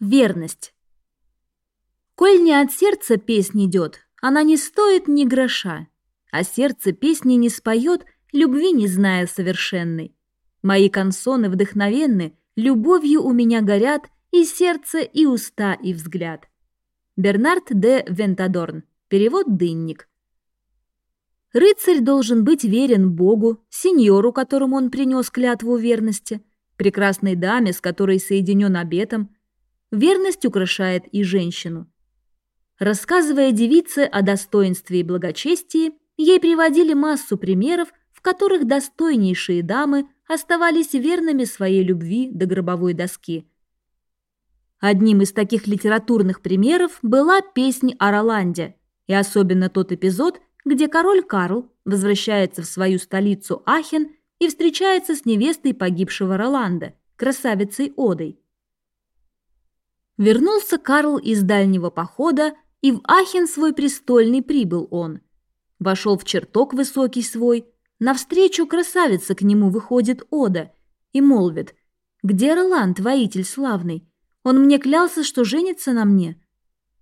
Верность. Коль не от сердца песнь идет, она не стоит ни гроша, а сердце песни не споет, любви не зная совершенной. Мои консоны вдохновенны, любовью у меня горят и сердце, и уста, и взгляд. Бернард де Вентадорн. Перевод «Дынник». Рыцарь должен быть верен Богу, сеньору, которому он принес клятву верности, прекрасной даме, с которой соединен обетом, Верность украшает и женщину. Рассказывая девице о достоинстве и благочестии, ей приводили массу примеров, в которых достойнейшие дамы оставались верными своей любви до гробовой доски. Одним из таких литературных примеров была песня о Роланде, и особенно тот эпизод, где король Карл возвращается в свою столицу Ахен и встречается с невестой погибшего Роланда, красавицей Одой. Вернулся Карл из дальнего похода, и в Ахен свой престольный прибыл он. Вошел в чертог высокий свой, навстречу красавица к нему выходит Ода и молвит, «Где Роланд, воитель славный? Он мне клялся, что женится на мне».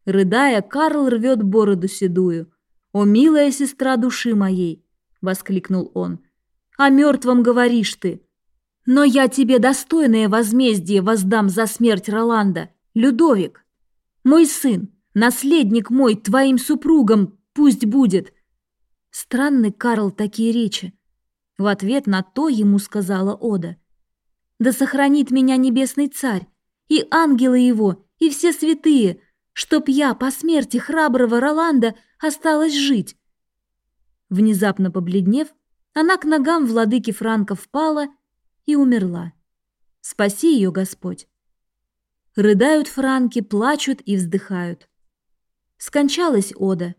Рыдая, Карл рвет бороду седую. «О, милая сестра души моей!» — воскликнул он. «О мертвом говоришь ты!» «Но я тебе достойное возмездие воздам за смерть Роланда!» Людовик, мой сын, наследник мой, твоим супругом пусть будет. Странный Карл такие речи. В ответ на то ему сказала Ода. Да сохранит меня небесный царь, и ангелы его, и все святые, чтоб я по смерти храброго Роланда осталась жить. Внезапно побледнев, она к ногам владыки франков пала и умерла. Спаси ее, Господь. Рыдают франки, плачут и вздыхают. Скончалась Ода.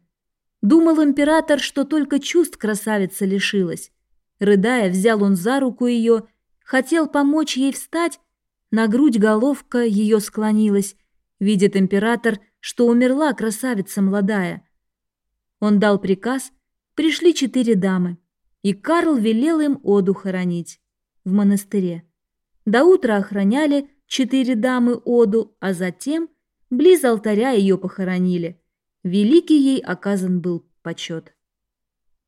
Думал император, что только чувств красавица лишилась. Рыдая, взял он за руку ее, хотел помочь ей встать, на грудь головка ее склонилась. Видит император, что умерла красавица молодая. Он дал приказ, пришли четыре дамы, и Карл велел им Оду хоронить в монастыре. До утра охраняли, четыре дамы Оду, а затем близ алтаря ее похоронили. Великий ей оказан был почет.